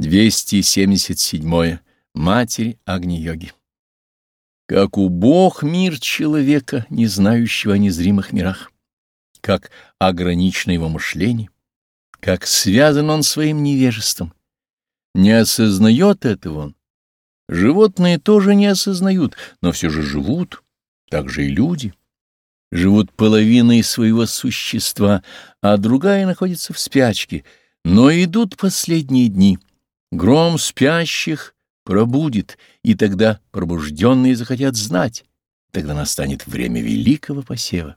277. Матерь Агни-йоги. Как убог мир человека, не знающего о незримых мирах, как ограничено его мышление, как связан он своим невежеством. Не осознает этого он. Животные тоже не осознают, но все же живут, так же и люди. Живут половиной своего существа, а другая находится в спячке, но идут последние дни — Гром спящих пробудит, и тогда пробужденные захотят знать. Тогда настанет время великого посева.